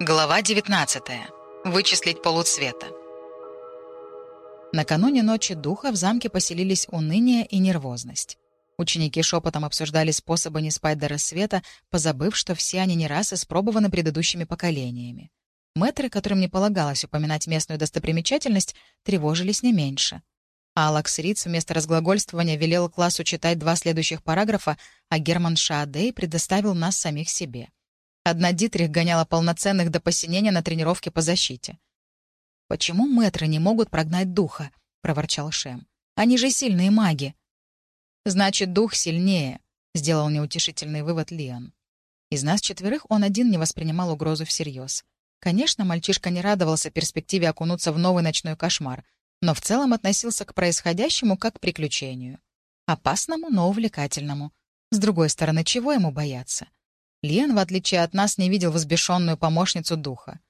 Глава 19. Вычислить полуцвета. Накануне ночи духа в замке поселились уныние и нервозность. Ученики шепотом обсуждали способы не спать до рассвета, позабыв, что все они не раз испробованы предыдущими поколениями. Мэтры, которым не полагалось упоминать местную достопримечательность, тревожились не меньше. Алакс Риц вместо разглагольствования велел классу читать два следующих параграфа, а Герман Шаадей предоставил нас самих себе. Одна Дитрих гоняла полноценных до посинения на тренировке по защите. «Почему мэтры не могут прогнать духа?» — проворчал Шем. «Они же сильные маги». «Значит, дух сильнее», — сделал неутешительный вывод Лиан. Из нас четверых он один не воспринимал угрозу всерьез. Конечно, мальчишка не радовался перспективе окунуться в новый ночной кошмар, но в целом относился к происходящему как к приключению. Опасному, но увлекательному. С другой стороны, чего ему бояться? Лен, в отличие от нас, не видел возбешенную помощницу духа.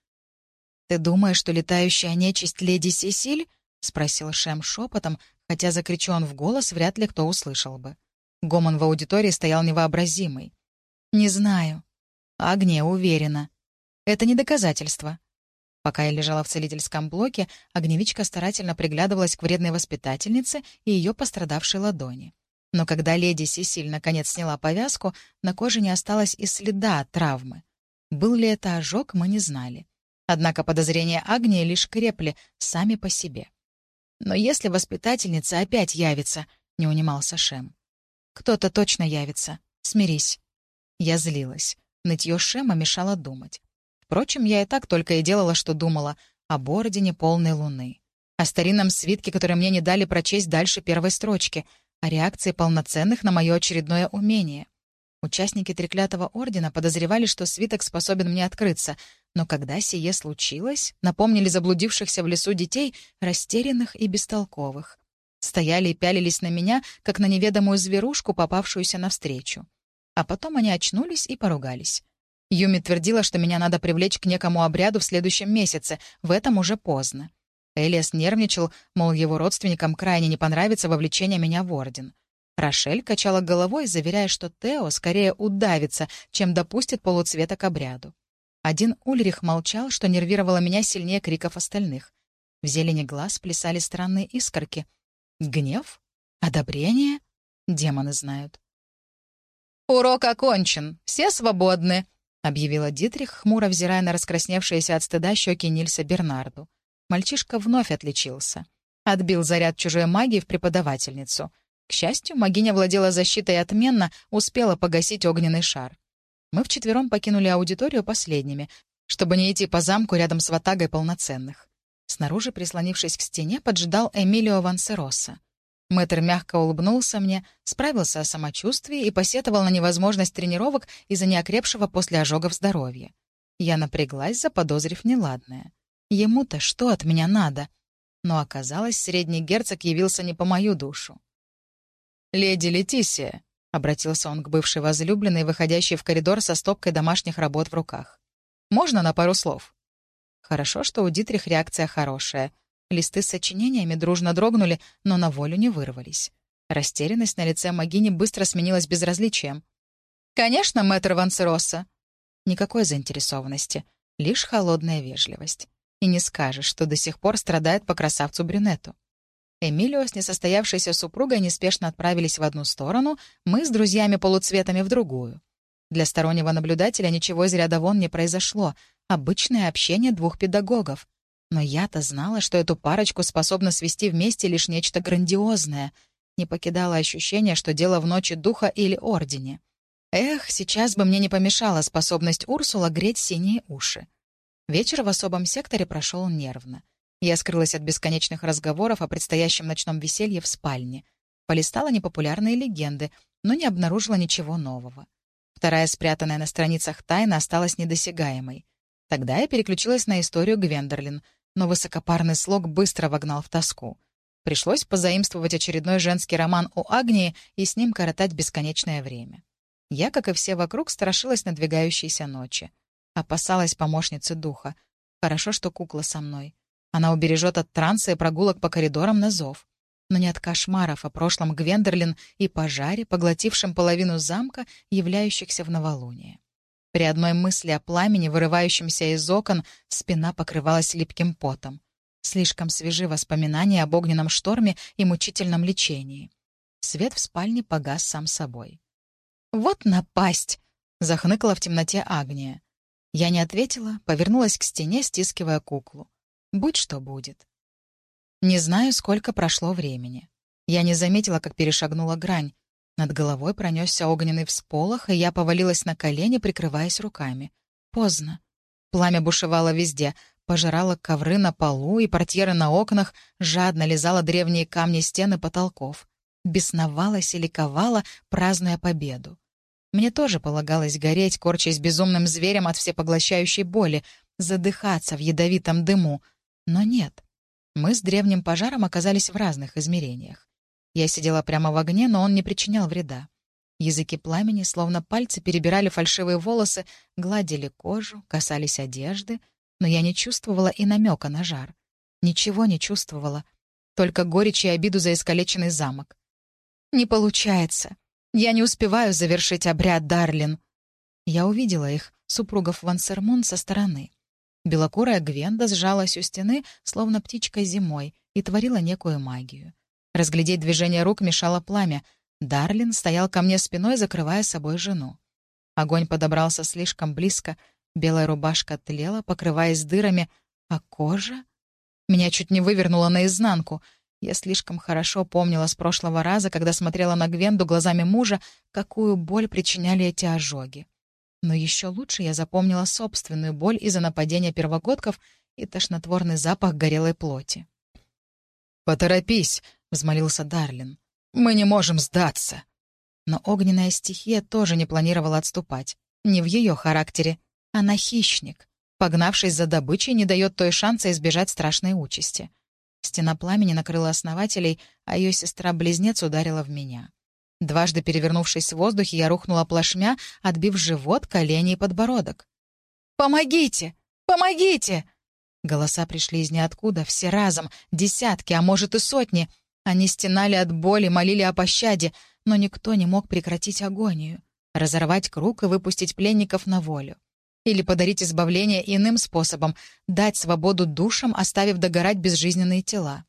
«Ты думаешь, что летающая нечисть леди Сесиль?» — спросил Шем шепотом, хотя закричу в голос, вряд ли кто услышал бы. Гомон в аудитории стоял невообразимый. «Не знаю. Агния уверена. Это не доказательство». Пока я лежала в целительском блоке, огневичка старательно приглядывалась к вредной воспитательнице и ее пострадавшей ладони. Но когда леди Сесиль наконец сняла повязку, на коже не осталось и следа от травмы. Был ли это ожог, мы не знали. Однако подозрения Агнии лишь крепли сами по себе. «Но если воспитательница опять явится», — не унимался Шем. «Кто-то точно явится. Смирись». Я злилась. Нытье Шема мешало думать. Впрочем, я и так только и делала, что думала о Бородине полной луны. О старинном свитке, который мне не дали прочесть дальше первой строчки — о реакции полноценных на мое очередное умение. Участники Треклятого Ордена подозревали, что свиток способен мне открыться, но когда сие случилось, напомнили заблудившихся в лесу детей, растерянных и бестолковых. Стояли и пялились на меня, как на неведомую зверушку, попавшуюся навстречу. А потом они очнулись и поругались. Юми твердила, что меня надо привлечь к некому обряду в следующем месяце, в этом уже поздно. Элиас нервничал, мол, его родственникам крайне не понравится вовлечение меня в Орден. Рошель качала головой, заверяя, что Тео скорее удавится, чем допустит полуцвета к обряду. Один Ульрих молчал, что нервировало меня сильнее криков остальных. В зелени глаз плясали странные искорки. Гнев? Одобрение? Демоны знают. «Урок окончен. Все свободны», — объявила Дитрих, хмуро взирая на раскрасневшиеся от стыда щеки Нильса Бернарду. Мальчишка вновь отличился. Отбил заряд чужой магии в преподавательницу. К счастью, магиня владела защитой отменно, успела погасить огненный шар. Мы вчетвером покинули аудиторию последними, чтобы не идти по замку рядом с ватагой полноценных. Снаружи, прислонившись к стене, поджидал Эмилио Вансероса. Мэтр мягко улыбнулся мне, справился о самочувствии и посетовал на невозможность тренировок из-за неокрепшего после ожогов здоровья. Я напряглась, заподозрив неладное. Ему-то что от меня надо? Но оказалось, средний герцог явился не по мою душу. «Леди Летисия», — обратился он к бывшей возлюбленной, выходящей в коридор со стопкой домашних работ в руках. «Можно на пару слов?» Хорошо, что у Дитрих реакция хорошая. Листы с сочинениями дружно дрогнули, но на волю не вырвались. Растерянность на лице Магини быстро сменилась безразличием. «Конечно, мэтр Вансероса!» Никакой заинтересованности, лишь холодная вежливость. И не скажешь, что до сих пор страдает по красавцу-брюнету. Эмилио с несостоявшейся супругой неспешно отправились в одну сторону, мы с друзьями-полуцветами в другую. Для стороннего наблюдателя ничего из ряда вон не произошло. Обычное общение двух педагогов. Но я-то знала, что эту парочку способно свести вместе лишь нечто грандиозное. Не покидало ощущение, что дело в ночи духа или ордене. Эх, сейчас бы мне не помешала способность Урсула греть синие уши. Вечер в особом секторе прошел нервно. Я скрылась от бесконечных разговоров о предстоящем ночном веселье в спальне. Полистала непопулярные легенды, но не обнаружила ничего нового. Вторая спрятанная на страницах тайна осталась недосягаемой. Тогда я переключилась на историю Гвендерлин, но высокопарный слог быстро вогнал в тоску. Пришлось позаимствовать очередной женский роман у Агнии и с ним коротать бесконечное время. Я, как и все вокруг, страшилась надвигающейся ночи. Опасалась помощницы духа. Хорошо, что кукла со мной. Она убережет от транса и прогулок по коридорам на зов. Но не от кошмаров о прошлом Гвендерлин и пожаре, поглотившем половину замка, являющихся в новолуние. При одной мысли о пламени, вырывающемся из окон, спина покрывалась липким потом. Слишком свежи воспоминания об огненном шторме и мучительном лечении. Свет в спальне погас сам собой. «Вот напасть!» — захныкала в темноте Агния. Я не ответила, повернулась к стене, стискивая куклу. Будь что будет. Не знаю, сколько прошло времени. Я не заметила, как перешагнула грань. Над головой пронесся огненный всполох, и я повалилась на колени, прикрываясь руками. Поздно. Пламя бушевало везде, пожирало ковры на полу и портьеры на окнах, жадно лизало древние камни стены потолков. Бесновалась и ликовала, празднуя победу. Мне тоже полагалось гореть, корчась безумным зверем от всепоглощающей боли, задыхаться в ядовитом дыму. Но нет. Мы с древним пожаром оказались в разных измерениях. Я сидела прямо в огне, но он не причинял вреда. Языки пламени, словно пальцы, перебирали фальшивые волосы, гладили кожу, касались одежды, но я не чувствовала и намека на жар. Ничего не чувствовала. Только горечь и обиду за искалеченный замок. «Не получается. Я не успеваю завершить обряд, Дарлин». Я увидела их, супругов Вансермун, со стороны. Белокурая Гвенда сжалась у стены, словно птичка зимой, и творила некую магию. Разглядеть движение рук мешало пламя. Дарлин стоял ко мне спиной, закрывая собой жену. Огонь подобрался слишком близко, белая рубашка тлела, покрываясь дырами, а кожа... Меня чуть не вывернуло наизнанку. Я слишком хорошо помнила с прошлого раза, когда смотрела на Гвенду глазами мужа, какую боль причиняли эти ожоги. Но еще лучше я запомнила собственную боль из-за нападения первогодков и тошнотворный запах горелой плоти. «Поторопись!» взмолился Дарлин. «Мы не можем сдаться!» Но огненная стихия тоже не планировала отступать. Не в ее характере. Она хищник. Погнавшись за добычей, не дает той шанса избежать страшной участи. Стена пламени накрыла основателей, а ее сестра-близнец ударила в меня. Дважды перевернувшись в воздухе, я рухнула плашмя, отбив живот, колени и подбородок. «Помогите! Помогите!» Голоса пришли из ниоткуда, все разом, десятки, а может и сотни — они стенали от боли, молили о пощаде, но никто не мог прекратить агонию, разорвать круг и выпустить пленников на волю. Или подарить избавление иным способом, дать свободу душам, оставив догорать безжизненные тела.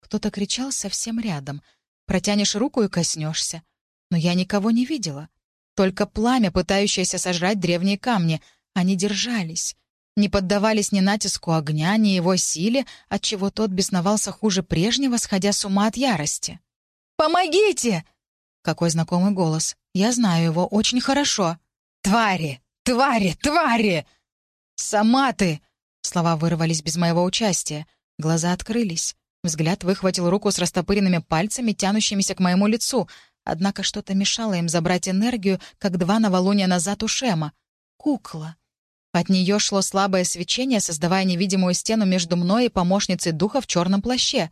Кто-то кричал совсем рядом. Протянешь руку и коснешься. Но я никого не видела. Только пламя, пытающееся сожрать древние камни. Они держались не поддавались ни натиску огня, ни его силе, отчего тот бесновался хуже прежнего, сходя с ума от ярости. «Помогите!» Какой знакомый голос. Я знаю его очень хорошо. «Твари! Твари! Твари!» «Сама ты!» Слова вырвались без моего участия. Глаза открылись. Взгляд выхватил руку с растопыренными пальцами, тянущимися к моему лицу. Однако что-то мешало им забрать энергию, как два новолуния назад у Шема. Кукла. От нее шло слабое свечение, создавая невидимую стену между мной и помощницей духа в черном плаще.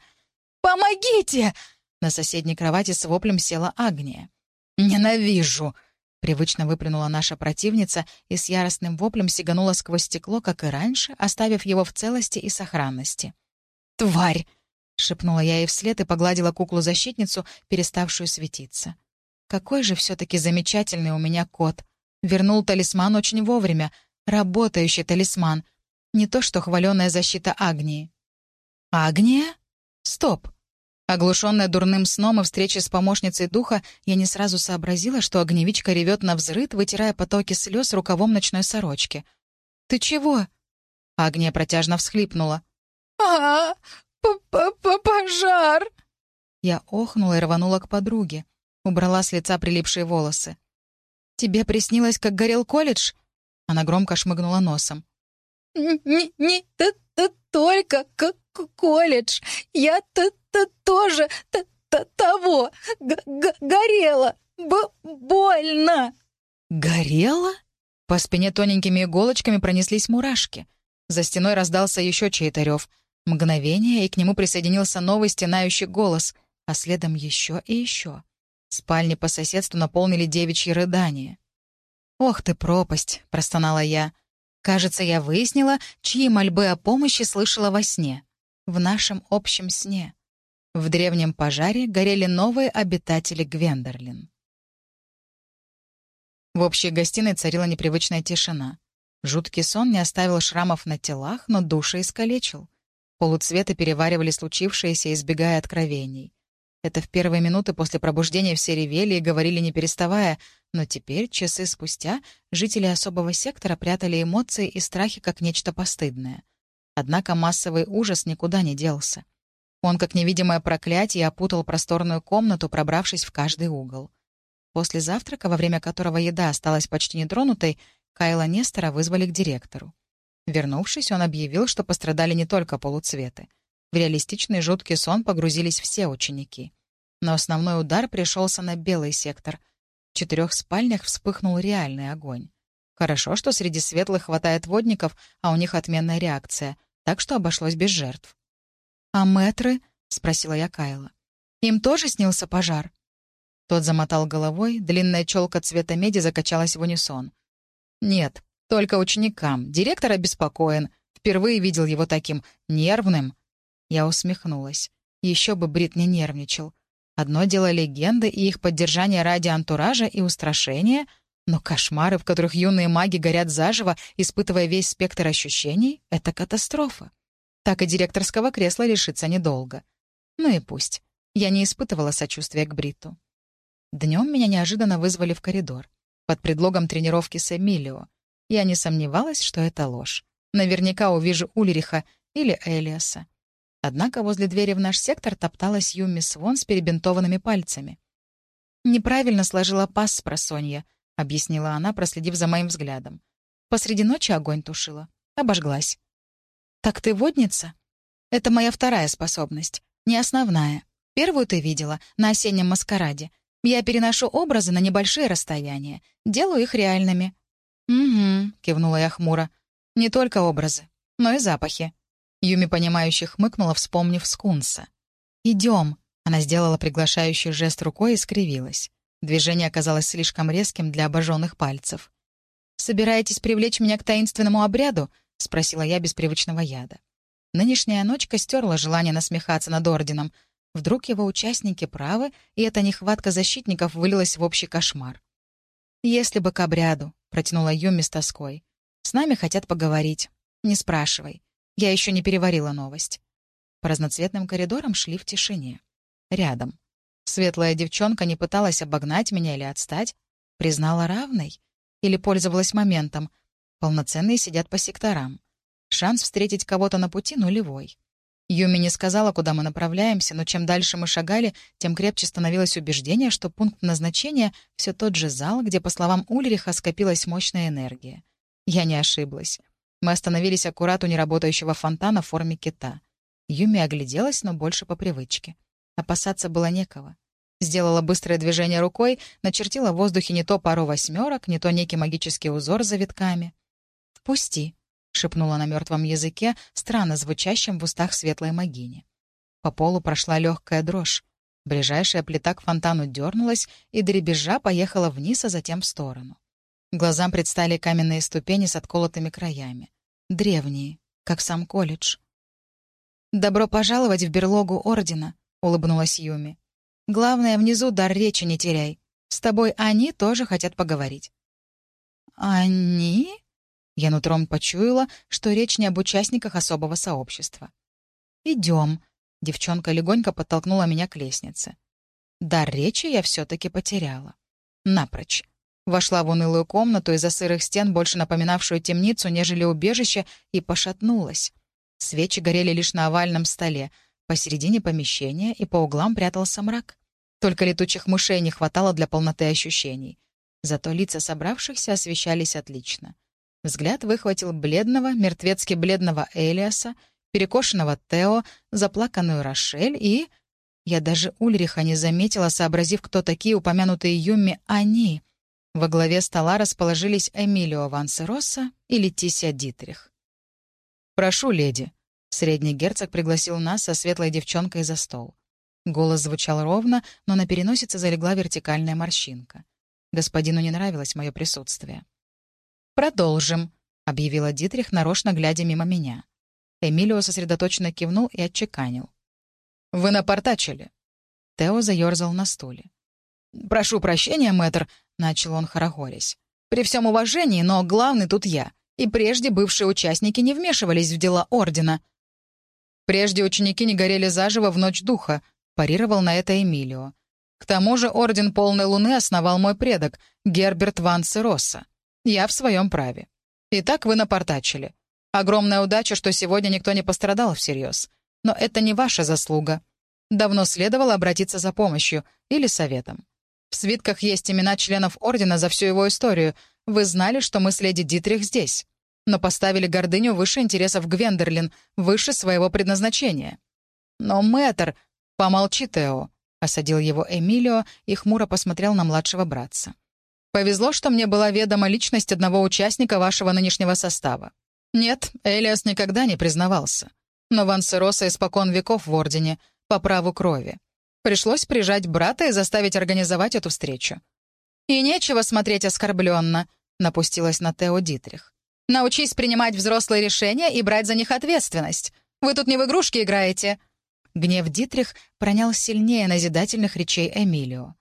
«Помогите!» На соседней кровати с воплем села Агния. «Ненавижу!» Привычно выплюнула наша противница и с яростным воплем сиганула сквозь стекло, как и раньше, оставив его в целости и сохранности. «Тварь!» — шепнула я ей вслед и погладила куклу-защитницу, переставшую светиться. «Какой же все-таки замечательный у меня кот! Вернул талисман очень вовремя, Работающий талисман. Не то что хваленая защита Агнии. Агния? Стоп. Оглушенная дурным сном и встречей с помощницей духа, я не сразу сообразила, что огневичка ревет на взрыд, вытирая потоки слез рукавом ночной сорочки. «Ты чего?» Агния протяжно всхлипнула. а, -п -п -п Пожар!» Я охнула и рванула к подруге. Убрала с лица прилипшие волосы. «Тебе приснилось, как горел колледж?» Она громко шмыгнула носом. «Не, не т -т только к -к колледж. Я т тоже т -т того. Г -г Горела. Б больно». «Горела?» По спине тоненькими иголочками пронеслись мурашки. За стеной раздался еще чей-то рев. Мгновение, и к нему присоединился новый стенающий голос, а следом еще и еще. Спальни по соседству наполнили девичьи рыдания. «Ох ты, пропасть!» — простонала я. «Кажется, я выяснила, чьи мольбы о помощи слышала во сне. В нашем общем сне. В древнем пожаре горели новые обитатели Гвендерлин». В общей гостиной царила непривычная тишина. Жуткий сон не оставил шрамов на телах, но души искалечил. Полуцветы переваривали случившееся, избегая откровений. Это в первые минуты после пробуждения все ревели и говорили не переставая, но теперь, часы спустя, жители особого сектора прятали эмоции и страхи как нечто постыдное. Однако массовый ужас никуда не делся. Он, как невидимое проклятие, опутал просторную комнату, пробравшись в каждый угол. После завтрака, во время которого еда осталась почти нетронутой, Кайла Нестора вызвали к директору. Вернувшись, он объявил, что пострадали не только полуцветы. В реалистичный жуткий сон погрузились все ученики. Но основной удар пришелся на белый сектор. В четырех спальнях вспыхнул реальный огонь. Хорошо, что среди светлых хватает водников, а у них отменная реакция, так что обошлось без жертв. «А мэтры?» — спросила я Кайла. «Им тоже снился пожар?» Тот замотал головой, длинная челка цвета меди закачалась в унисон. «Нет, только ученикам. Директор обеспокоен. Впервые видел его таким нервным. Я усмехнулась. Еще бы Брит не нервничал. Одно дело легенды и их поддержание ради антуража и устрашения, но кошмары, в которых юные маги горят заживо, испытывая весь спектр ощущений, — это катастрофа. Так и директорского кресла лишиться недолго. Ну и пусть. Я не испытывала сочувствия к Бриту. Днем меня неожиданно вызвали в коридор. Под предлогом тренировки с Эмилио. Я не сомневалась, что это ложь. Наверняка увижу Ульриха или Элиаса. Однако возле двери в наш сектор топталась Юми Свон с перебинтованными пальцами. «Неправильно сложила паз с просонья», — объяснила она, проследив за моим взглядом. «Посреди ночи огонь тушила. Обожглась». «Так ты водница?» «Это моя вторая способность. Не основная. Первую ты видела, на осеннем маскараде. Я переношу образы на небольшие расстояния, делаю их реальными. «Угу», — кивнула я хмуро. «Не только образы, но и запахи». Юми, понимающе хмыкнула, вспомнив скунса. «Идем», — она сделала приглашающий жест рукой и скривилась. Движение оказалось слишком резким для обожженных пальцев. «Собираетесь привлечь меня к таинственному обряду?» — спросила я без привычного яда. Нынешняя ночка стерла желание насмехаться над Орденом. Вдруг его участники правы, и эта нехватка защитников вылилась в общий кошмар. «Если бы к обряду», — протянула Юми с тоской. «С нами хотят поговорить. Не спрашивай. Я еще не переварила новость». По разноцветным коридорам шли в тишине. Рядом. Светлая девчонка не пыталась обогнать меня или отстать. Признала равной. Или пользовалась моментом. Полноценные сидят по секторам. Шанс встретить кого-то на пути нулевой. Юми не сказала, куда мы направляемся, но чем дальше мы шагали, тем крепче становилось убеждение, что пункт назначения — все тот же зал, где, по словам Ульриха, скопилась мощная энергия. Я не ошиблась. Мы остановились аккурат у неработающего фонтана в форме кита. Юми огляделась, но больше по привычке. Опасаться было некого. Сделала быстрое движение рукой, начертила в воздухе не то пару восьмерок, не то некий магический узор с завитками. «Впусти», шепнула на мертвом языке, странно звучащем в устах светлой могини. По полу прошла легкая дрожь. Ближайшая плита к фонтану дернулась, и дребезжа поехала вниз, а затем в сторону. Глазам предстали каменные ступени с отколотыми краями. Древние, как сам колледж. «Добро пожаловать в берлогу Ордена», — улыбнулась Юми. «Главное, внизу дар речи не теряй. С тобой они тоже хотят поговорить». «Они?» Я нутром почуяла, что речь не об участниках особого сообщества. «Идем», — девчонка легонько подтолкнула меня к лестнице. Дар речи я все-таки потеряла. Напрочь. Вошла в унылую комнату из-за сырых стен, больше напоминавшую темницу, нежели убежище, и пошатнулась. Свечи горели лишь на овальном столе. Посередине помещения и по углам прятался мрак. Только летучих мышей не хватало для полноты ощущений. Зато лица собравшихся освещались отлично. Взгляд выхватил бледного, мертвецки бледного Элиаса, перекошенного Тео, заплаканную Рошель и... Я даже Ульриха не заметила, сообразив, кто такие упомянутые Юми «они». Во главе стола расположились Эмилио Вансероса и Летисия Дитрих. «Прошу, леди». Средний герцог пригласил нас со светлой девчонкой за стол. Голос звучал ровно, но на переносице залегла вертикальная морщинка. Господину не нравилось мое присутствие. «Продолжим», — объявила Дитрих, нарочно глядя мимо меня. Эмилио сосредоточенно кивнул и отчеканил. «Вы напортачили». Тео заерзал на стуле. «Прошу прощения, мэтр», — начал он хорохорясь. При всем уважении, но главный тут я. И прежде бывшие участники не вмешивались в дела Ордена. Прежде ученики не горели заживо в ночь духа, парировал на это Эмилио. К тому же Орден Полной Луны основал мой предок, Герберт Ван Сероса. Я в своем праве. Итак, вы напортачили. Огромная удача, что сегодня никто не пострадал всерьез. Но это не ваша заслуга. Давно следовало обратиться за помощью или советом. В свитках есть имена членов Ордена за всю его историю. Вы знали, что мы с леди Дитрих здесь. Но поставили гордыню выше интересов Гвендерлин, выше своего предназначения. Но мэтр... Помолчи, Тео. — осадил его Эмилио и хмуро посмотрел на младшего братца. «Повезло, что мне была ведома личность одного участника вашего нынешнего состава. Нет, Элиас никогда не признавался. Но Вансероса испокон веков в Ордене, по праву крови. Пришлось прижать брата и заставить организовать эту встречу. «И нечего смотреть оскорбленно», — напустилась на Тео Дитрих. «Научись принимать взрослые решения и брать за них ответственность. Вы тут не в игрушки играете. Гнев Дитрих пронял сильнее назидательных речей Эмилио.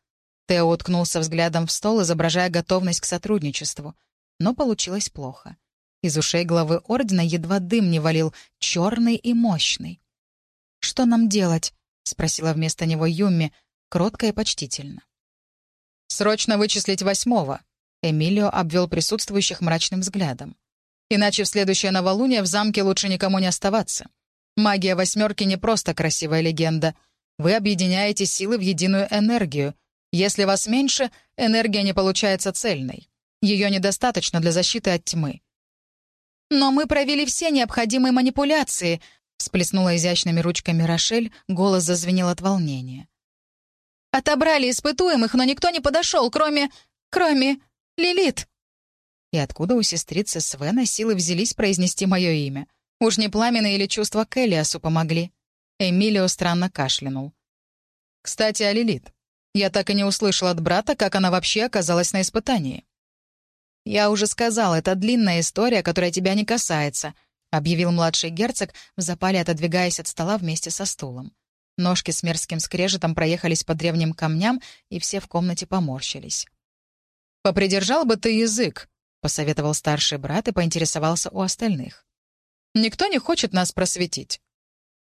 Тео уткнулся взглядом в стол, изображая готовность к сотрудничеству. Но получилось плохо. Из ушей главы Ордена едва дым не валил, черный и мощный. «Что нам делать?» — спросила вместо него Юми, кротко и почтительно. «Срочно вычислить восьмого», — Эмилио обвел присутствующих мрачным взглядом. «Иначе в следующее новолуние в замке лучше никому не оставаться. Магия восьмерки не просто красивая легенда. Вы объединяете силы в единую энергию. Если вас меньше, энергия не получается цельной. Ее недостаточно для защиты от тьмы. «Но мы провели все необходимые манипуляции», — всплеснула изящными ручками Рошель, голос зазвенел от волнения. «Отобрали испытуемых, но никто не подошел, кроме... кроме... Лилит». И откуда у сестрицы Свена силы взялись произнести мое имя? Уж не пламена или чувства к Элиасу помогли. Эмилио странно кашлянул. «Кстати, о Лилит. Я так и не услышал от брата, как она вообще оказалась на испытании». «Я уже сказал, это длинная история, которая тебя не касается», — объявил младший герцог, в запале отодвигаясь от стола вместе со стулом. Ножки с мерзким скрежетом проехались по древним камням, и все в комнате поморщились. «Попридержал бы ты язык», — посоветовал старший брат и поинтересовался у остальных. Никто не хочет нас просветить».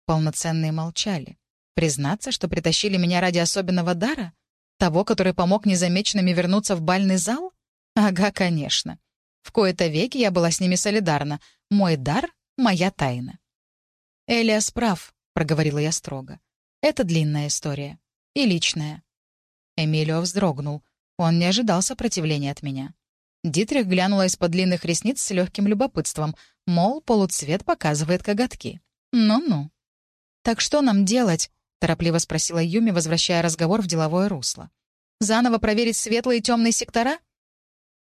Полноценные молчали. Признаться, что притащили меня ради особенного дара? Того, который помог незамеченными вернуться в бальный зал? Ага, конечно. В кои-то веки я была с ними солидарна. Мой дар — моя тайна. «Элиас прав», — проговорила я строго. «Это длинная история. И личная». Эмилио вздрогнул. Он не ожидал сопротивления от меня. Дитрих глянула из-под длинных ресниц с легким любопытством, мол, полуцвет показывает коготки. Ну-ну. «Так что нам делать?» — торопливо спросила Юми, возвращая разговор в деловое русло. «Заново проверить светлые и темные сектора?»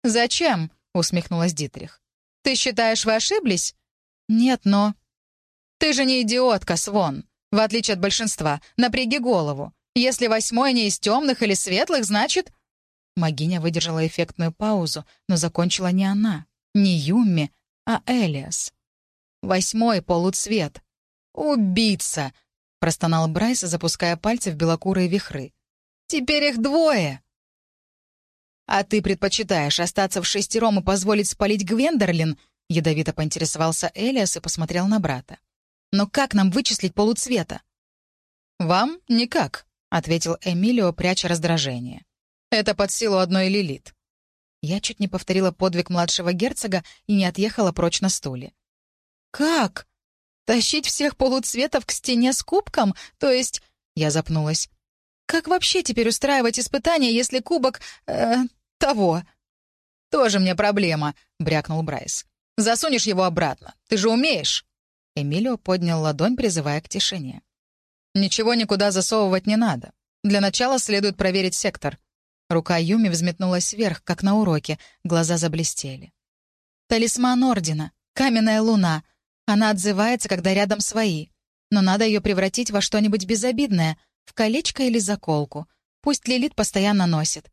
«Зачем?» — усмехнулась Дитрих. «Ты считаешь, вы ошиблись?» «Нет, но...» «Ты же не идиотка, Свон. В отличие от большинства, напряги голову. Если восьмой не из темных или светлых, значит...» Магиня выдержала эффектную паузу, но закончила не она, не Юмми, а Элиас. Восьмой полуцвет. «Убийца!» — простонал Брайс, запуская пальцы в белокурые вихры. «Теперь их двое!» «А ты предпочитаешь остаться в шестером и позволить спалить Гвендерлин?» — ядовито поинтересовался Элиас и посмотрел на брата. «Но как нам вычислить полуцвета?» «Вам никак», — ответил Эмилио, пряча раздражение. Это под силу одной Лилит. Я чуть не повторила подвиг младшего герцога и не отъехала прочь на стуле. «Как? Тащить всех полуцветов к стене с кубком? То есть...» Я запнулась. «Как вообще теперь устраивать испытания, если кубок... Э, того?» «Тоже мне проблема», — брякнул Брайс. «Засунешь его обратно. Ты же умеешь». Эмилио поднял ладонь, призывая к тишине. «Ничего никуда засовывать не надо. Для начала следует проверить сектор. Рука Юми взметнулась вверх, как на уроке, глаза заблестели. «Талисман Ордена, каменная луна. Она отзывается, когда рядом свои. Но надо ее превратить во что-нибудь безобидное, в колечко или заколку. Пусть Лилит постоянно носит».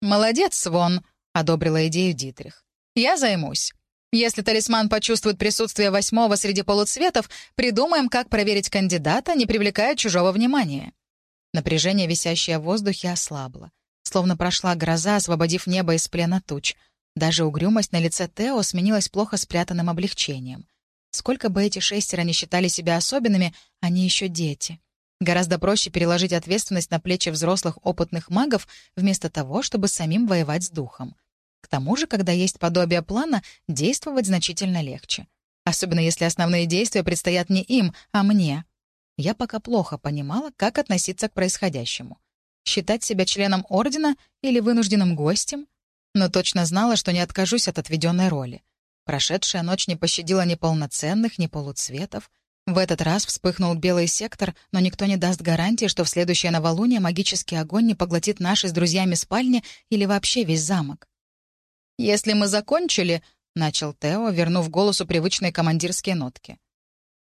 «Молодец, Свон», — одобрила идею Дитрих. «Я займусь. Если талисман почувствует присутствие восьмого среди полуцветов, придумаем, как проверить кандидата, не привлекая чужого внимания». Напряжение, висящее в воздухе, ослабло словно прошла гроза, освободив небо из плена туч. Даже угрюмость на лице Тео сменилась плохо спрятанным облегчением. Сколько бы эти шестеро не считали себя особенными, они еще дети. Гораздо проще переложить ответственность на плечи взрослых опытных магов, вместо того, чтобы самим воевать с духом. К тому же, когда есть подобие плана, действовать значительно легче. Особенно если основные действия предстоят не им, а мне. Я пока плохо понимала, как относиться к происходящему. Считать себя членом Ордена или вынужденным гостем? Но точно знала, что не откажусь от отведенной роли. Прошедшая ночь не пощадила ни полноценных, ни полуцветов. В этот раз вспыхнул белый сектор, но никто не даст гарантии, что в следующее новолуние магический огонь не поглотит наши с друзьями спальни или вообще весь замок. «Если мы закончили», — начал Тео, вернув голосу привычные командирские нотки.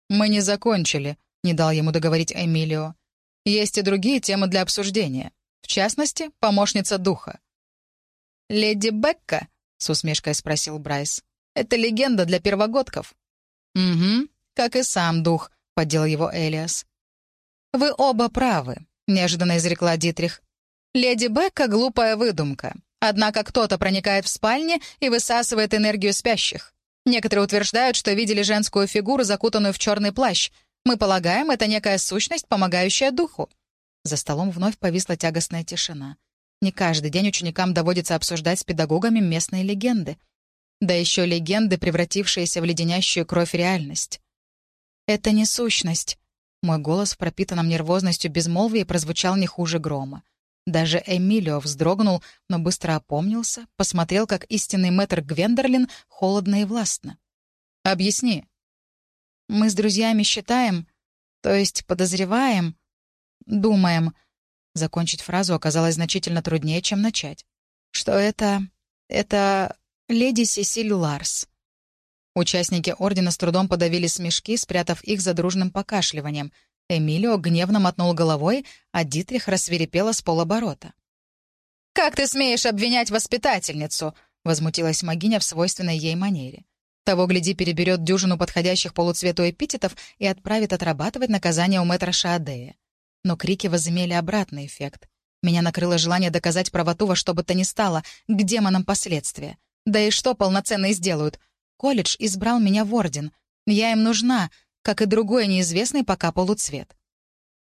«Мы не закончили», — не дал ему договорить Эмилио. «Есть и другие темы для обсуждения. В частности, помощница духа». «Леди Бекка?» — с усмешкой спросил Брайс. «Это легенда для первогодков». «Угу, как и сам дух», — поддел его Элиас. «Вы оба правы», — неожиданно изрекла Дитрих. «Леди Бекка — глупая выдумка. Однако кто-то проникает в спальни и высасывает энергию спящих. Некоторые утверждают, что видели женскую фигуру, закутанную в черный плащ. Мы полагаем, это некая сущность, помогающая духу». За столом вновь повисла тягостная тишина. Не каждый день ученикам доводится обсуждать с педагогами местные легенды. Да еще легенды, превратившиеся в леденящую кровь реальность. «Это не сущность». Мой голос в пропитанном нервозностью безмолвии прозвучал не хуже грома. Даже Эмилио вздрогнул, но быстро опомнился, посмотрел, как истинный мэтр Гвендерлин, холодно и властно. «Объясни». «Мы с друзьями считаем, то есть подозреваем, думаем...» Закончить фразу оказалось значительно труднее, чем начать. «Что это... это... леди Сесиль Ларс». Участники Ордена с трудом подавили смешки, спрятав их за дружным покашливанием. Эмилио гневно мотнул головой, а Дитрих рассверепела с полоборота. «Как ты смеешь обвинять воспитательницу?» — возмутилась Магиня в свойственной ей манере. Того, гляди, переберет дюжину подходящих полуцвету эпитетов и отправит отрабатывать наказание у мэтра Шаадея. Но крики возымели обратный эффект. Меня накрыло желание доказать правоту во что бы то ни стало, к демонам последствия. Да и что полноценно сделают? Колледж избрал меня в орден. Я им нужна, как и другой неизвестный пока полуцвет.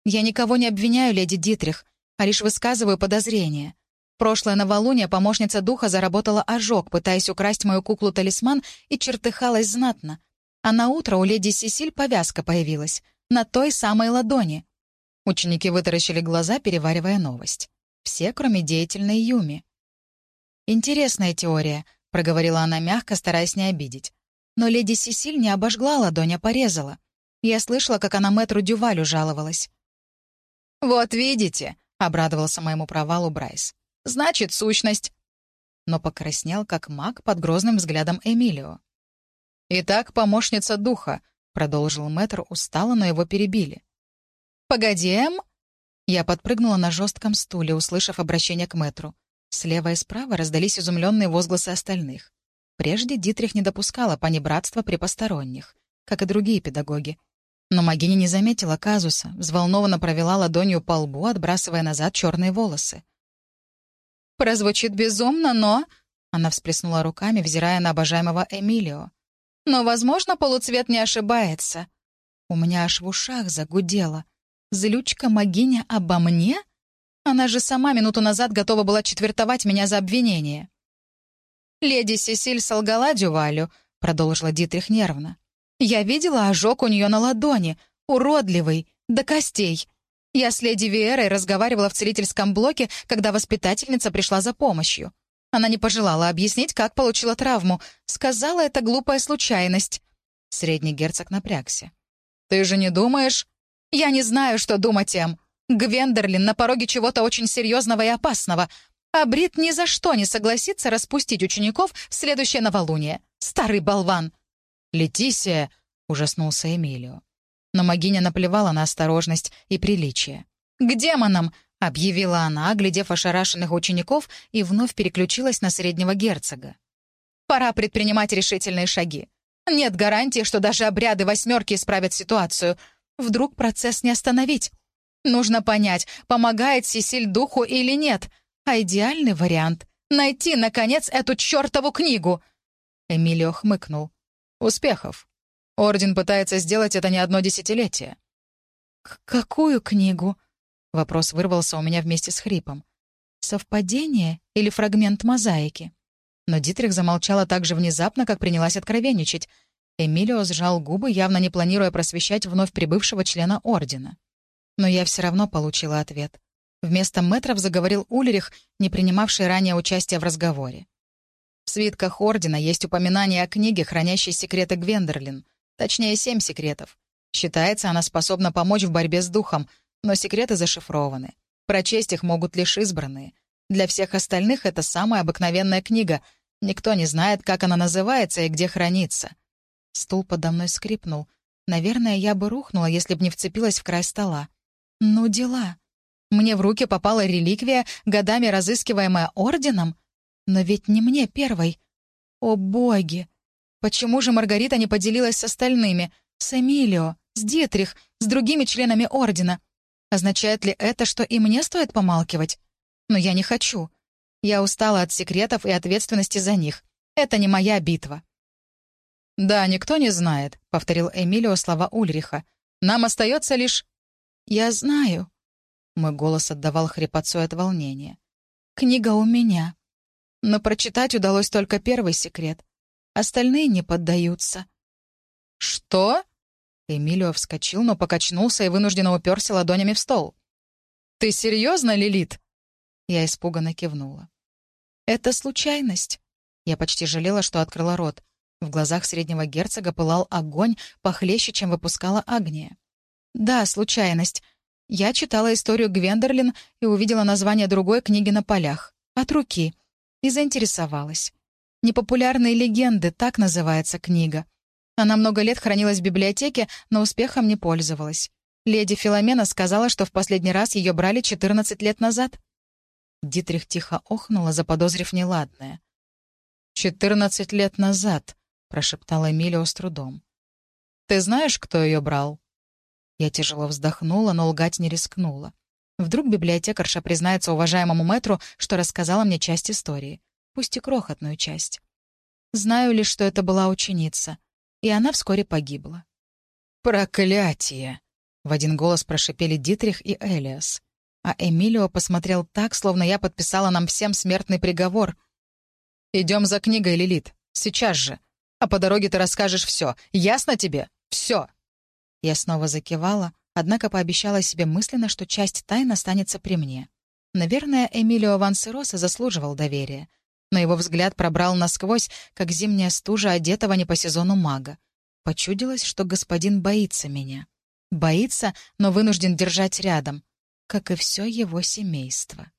Я никого не обвиняю, леди Дитрих, а лишь высказываю подозрения. Прошлое новолуние помощница духа заработала ожог, пытаясь украсть мою куклу-талисман, и чертыхалась знатно. А на утро у леди Сесиль повязка появилась. На той самой ладони. Ученики вытаращили глаза, переваривая новость. Все, кроме деятельной Юми. «Интересная теория», — проговорила она мягко, стараясь не обидеть. Но леди Сесиль не обожгла ладонь, а порезала. Я слышала, как она мэтру Дювалю жаловалась. «Вот видите», — обрадовался моему провалу Брайс. «Значит, сущность». Но покраснел, как маг, под грозным взглядом Эмилио. «Итак, помощница духа», — продолжил мэтр устало, но его перебили. «Погоди, Эм?» Я подпрыгнула на жестком стуле, услышав обращение к мэтру. Слева и справа раздались изумленные возгласы остальных. Прежде Дитрих не допускала понебратства при посторонних, как и другие педагоги. Но Магини не заметила казуса, взволнованно провела ладонью по лбу, отбрасывая назад черные волосы. «Прозвучит безумно, но...» Она всплеснула руками, взирая на обожаемого Эмилио. «Но, возможно, полуцвет не ошибается». У меня аж в ушах загудело. «Злючка Магиня обо мне?» Она же сама минуту назад готова была четвертовать меня за обвинение. «Леди Сесиль солгала Дювалю», — продолжила Дитрих нервно. «Я видела ожог у нее на ладони, уродливый, до костей. Я с леди Виэрой разговаривала в целительском блоке, когда воспитательница пришла за помощью. Она не пожелала объяснить, как получила травму. Сказала, это глупая случайность». Средний герцог напрягся. «Ты же не думаешь...» «Я не знаю, что думать, Эм. Гвендерлин на пороге чего-то очень серьезного и опасного. А Брит ни за что не согласится распустить учеников в следующее новолуние. Старый болван!» «Летисия!» — ужаснулся Эмилио. Но Магиня наплевала на осторожность и приличие. «К демонам!» — объявила она, оглядев ошарашенных учеников, и вновь переключилась на среднего герцога. «Пора предпринимать решительные шаги. Нет гарантии, что даже обряды восьмерки исправят ситуацию. Вдруг процесс не остановить. Нужно понять, помогает Сесиль духу или нет — а идеальный вариант — найти, наконец, эту чертову книгу!» Эмилио хмыкнул. «Успехов. Орден пытается сделать это не одно десятилетие». «Какую книгу?» Вопрос вырвался у меня вместе с хрипом. «Совпадение или фрагмент мозаики?» Но Дитрих замолчала так же внезапно, как принялась откровенничать. Эмилио сжал губы, явно не планируя просвещать вновь прибывшего члена Ордена. Но я все равно получила ответ. Вместо метров заговорил Ульрих, не принимавший ранее участия в разговоре. В свитках Ордена есть упоминание о книге, хранящей секреты Гвендерлин. Точнее, семь секретов. Считается, она способна помочь в борьбе с духом, но секреты зашифрованы. Прочесть их могут лишь избранные. Для всех остальных это самая обыкновенная книга. Никто не знает, как она называется и где хранится. Стул подо мной скрипнул. Наверное, я бы рухнула, если бы не вцепилась в край стола. Ну, дела. Мне в руки попала реликвия, годами разыскиваемая орденом. Но ведь не мне первой. О, боги! Почему же Маргарита не поделилась с остальными? С Эмилио, с Дитрих, с другими членами ордена? Означает ли это, что и мне стоит помалкивать? Но я не хочу. Я устала от секретов и ответственности за них. Это не моя битва. «Да, никто не знает», — повторил Эмилио слова Ульриха. «Нам остается лишь...» «Я знаю». Мой голос отдавал хрипотцой от волнения. «Книга у меня. Но прочитать удалось только первый секрет. Остальные не поддаются». «Что?» Эмилио вскочил, но покачнулся и вынужденно уперся ладонями в стол. «Ты серьезно, Лилит?» Я испуганно кивнула. «Это случайность». Я почти жалела, что открыла рот. В глазах среднего герцога пылал огонь похлеще, чем выпускала Агния. «Да, случайность. Я читала историю Гвендерлин и увидела название другой книги на полях. От руки. И заинтересовалась. «Непопулярные легенды» — так называется книга. Она много лет хранилась в библиотеке, но успехом не пользовалась. Леди Филомена сказала, что в последний раз ее брали 14 лет назад. Дитрих тихо охнула, заподозрив неладное. «Четырнадцать лет назад», — прошептала Эмилио с трудом. «Ты знаешь, кто ее брал?» Я тяжело вздохнула, но лгать не рискнула. Вдруг библиотекарша признается уважаемому мэтру, что рассказала мне часть истории, пусть и крохотную часть. Знаю лишь, что это была ученица, и она вскоре погибла. «Проклятие!» — в один голос прошипели Дитрих и Элиас. А Эмилио посмотрел так, словно я подписала нам всем смертный приговор. «Идем за книгой, Лилит. Сейчас же. А по дороге ты расскажешь все. Ясно тебе? Все!» Я снова закивала, однако пообещала себе мысленно, что часть тайн останется при мне. Наверное, Эмилио Вансероса заслуживал доверия. Но его взгляд пробрал насквозь, как зимняя стужа одетого не по сезону мага. Почудилось, что господин боится меня. Боится, но вынужден держать рядом — как и все его семейство.